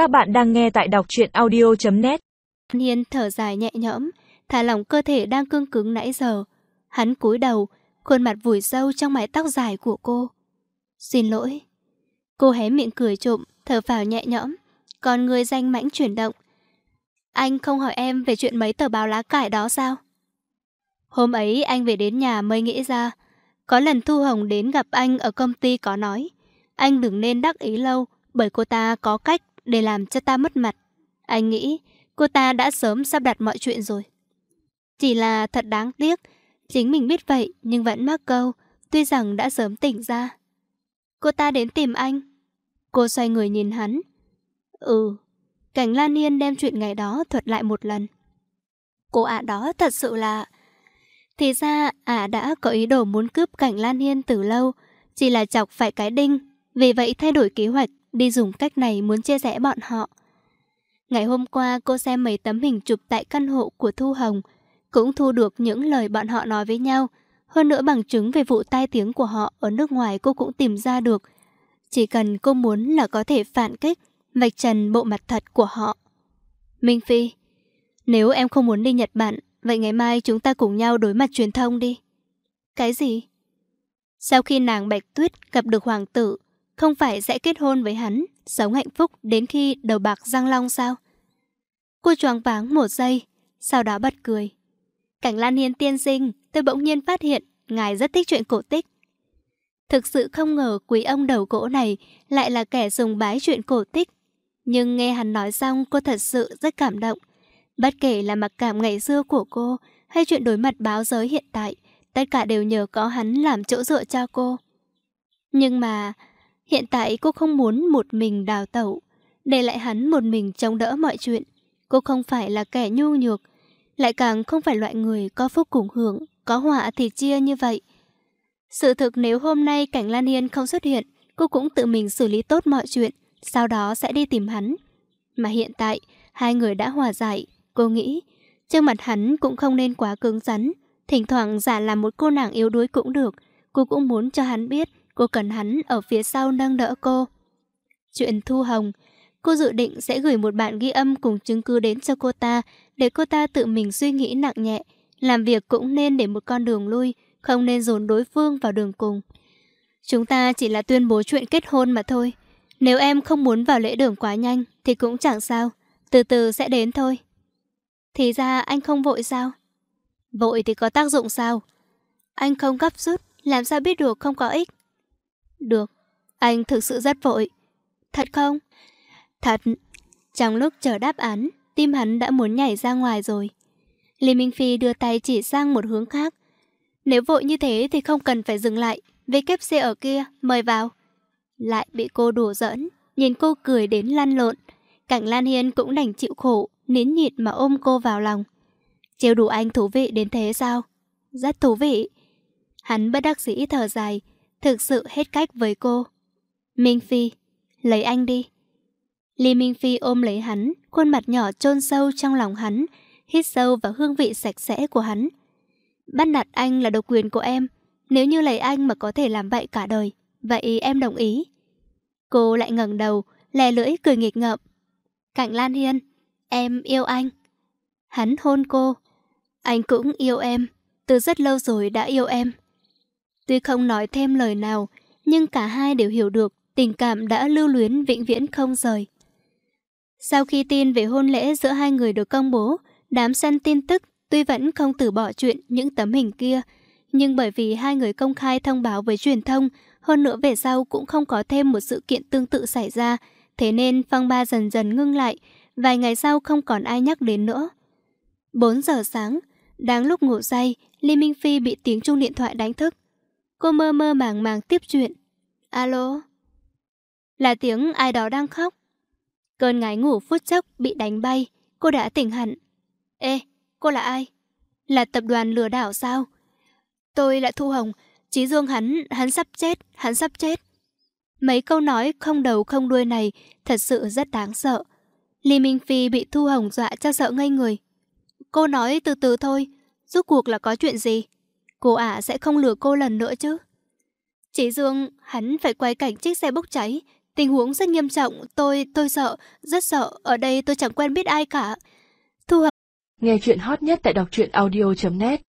Các bạn đang nghe tại đọc truyện audio.net Hiên thở dài nhẹ nhõm, thả lỏng cơ thể đang cương cứng nãy giờ. Hắn cúi đầu, khuôn mặt vùi sâu trong mái tóc dài của cô. Xin lỗi. Cô hé miệng cười trộm, thở phào nhẹ nhõm, còn người danh mãnh chuyển động. Anh không hỏi em về chuyện mấy tờ báo lá cải đó sao? Hôm ấy anh về đến nhà mới nghĩ ra. Có lần Thu Hồng đến gặp anh ở công ty có nói. Anh đừng nên đắc ý lâu, bởi cô ta có cách để làm cho ta mất mặt. Anh nghĩ cô ta đã sớm sắp đặt mọi chuyện rồi. Chỉ là thật đáng tiếc, chính mình biết vậy nhưng vẫn mắc câu, tuy rằng đã sớm tỉnh ra. Cô ta đến tìm anh. Cô xoay người nhìn hắn. Ừ, cảnh Lan Yên đem chuyện ngày đó thuật lại một lần. Cô ạ đó thật sự là... Thì ra ả đã có ý đồ muốn cướp cảnh Lan Yên từ lâu, chỉ là chọc phải cái đinh, vì vậy thay đổi kế hoạch đi dùng cách này muốn chia rẽ bọn họ. Ngày hôm qua cô xem mấy tấm hình chụp tại căn hộ của Thu Hồng, cũng thu được những lời bọn họ nói với nhau. Hơn nữa bằng chứng về vụ tai tiếng của họ ở nước ngoài cô cũng tìm ra được. Chỉ cần cô muốn là có thể phản kích, vạch trần bộ mặt thật của họ. Minh Phi, nếu em không muốn đi Nhật Bản, vậy ngày mai chúng ta cùng nhau đối mặt truyền thông đi. Cái gì? Sau khi nàng Bạch Tuyết gặp được hoàng tử, không phải sẽ kết hôn với hắn, sống hạnh phúc đến khi đầu bạc răng long sao? Cô choáng váng một giây, sau đó bật cười. Cảnh Lan Hiên tiên sinh, tôi bỗng nhiên phát hiện ngài rất thích chuyện cổ tích. Thực sự không ngờ quý ông đầu gỗ này lại là kẻ dùng bái chuyện cổ tích. Nhưng nghe hắn nói xong cô thật sự rất cảm động. Bất kể là mặc cảm ngày xưa của cô hay chuyện đối mặt báo giới hiện tại, tất cả đều nhờ có hắn làm chỗ dựa cho cô. Nhưng mà Hiện tại cô không muốn một mình đào tẩu, để lại hắn một mình chống đỡ mọi chuyện. Cô không phải là kẻ nhu nhược, lại càng không phải loại người có phúc cùng hưởng, có họa thì chia như vậy. Sự thực nếu hôm nay cảnh Lan Hiên không xuất hiện, cô cũng tự mình xử lý tốt mọi chuyện, sau đó sẽ đi tìm hắn. Mà hiện tại, hai người đã hòa giải, cô nghĩ, trước mặt hắn cũng không nên quá cứng rắn, thỉnh thoảng giả làm một cô nàng yếu đuối cũng được, cô cũng muốn cho hắn biết Cô cần hắn ở phía sau nâng đỡ cô. Chuyện Thu Hồng, cô dự định sẽ gửi một bạn ghi âm cùng chứng cứ đến cho cô ta để cô ta tự mình suy nghĩ nặng nhẹ. Làm việc cũng nên để một con đường lui, không nên dồn đối phương vào đường cùng. Chúng ta chỉ là tuyên bố chuyện kết hôn mà thôi. Nếu em không muốn vào lễ đường quá nhanh thì cũng chẳng sao, từ từ sẽ đến thôi. Thì ra anh không vội sao? Vội thì có tác dụng sao? Anh không gấp rút, làm sao biết được không có ích? Được, anh thực sự rất vội. Thật không? Thật. Trong lúc chờ đáp án, tim hắn đã muốn nhảy ra ngoài rồi. Lý Minh Phi đưa tay chỉ sang một hướng khác. Nếu vội như thế thì không cần phải dừng lại. VKC ở kia, mời vào. Lại bị cô đùa giỡn, nhìn cô cười đến lăn lộn. Cảnh Lan Hiên cũng đành chịu khổ, nín nhịn mà ôm cô vào lòng. Chiều đủ anh thú vị đến thế sao? Rất thú vị. Hắn bất đắc dĩ thở dài, thực sự hết cách với cô. Minh Phi, lấy anh đi. Lý Minh Phi ôm lấy hắn, khuôn mặt nhỏ chôn sâu trong lòng hắn, hít sâu vào hương vị sạch sẽ của hắn. Bắt nạt anh là độc quyền của em, nếu như lấy anh mà có thể làm vậy cả đời, vậy em đồng ý. Cô lại ngẩng đầu, lè lưỡi cười nghịch ngợm. Cạnh Lan Hiên, em yêu anh. Hắn hôn cô. Anh cũng yêu em, từ rất lâu rồi đã yêu em. Tuy không nói thêm lời nào, nhưng cả hai đều hiểu được tình cảm đã lưu luyến vĩnh viễn không rời. Sau khi tin về hôn lễ giữa hai người được công bố, đám săn tin tức tuy vẫn không từ bỏ chuyện những tấm hình kia, nhưng bởi vì hai người công khai thông báo với truyền thông, hơn nữa về sau cũng không có thêm một sự kiện tương tự xảy ra, thế nên phong ba dần dần ngưng lại, vài ngày sau không còn ai nhắc đến nữa. 4 giờ sáng, đang lúc ngủ say, Lê Minh Phi bị tiếng chuông điện thoại đánh thức. Cô mơ mơ màng màng tiếp chuyện. Alo? Là tiếng ai đó đang khóc. Cơn ngái ngủ phút chốc bị đánh bay. Cô đã tỉnh hẳn. Ê, cô là ai? Là tập đoàn lừa đảo sao? Tôi là Thu Hồng. Chí Dương hắn, hắn sắp chết, hắn sắp chết. Mấy câu nói không đầu không đuôi này thật sự rất đáng sợ. Lý Minh Phi bị Thu Hồng dọa cho sợ ngây người. Cô nói từ từ thôi, rốt cuộc là có chuyện gì? Cô ả sẽ không lừa cô lần nữa chứ. Chị Dương, hắn phải quay cảnh chiếc xe bốc cháy, Tình huống rất nghiêm trọng, tôi, tôi sợ, rất sợ, ở đây tôi chẳng quen biết ai cả. Thu Hằng Nghe chuyện hot nhất tại đọc truyện audio.net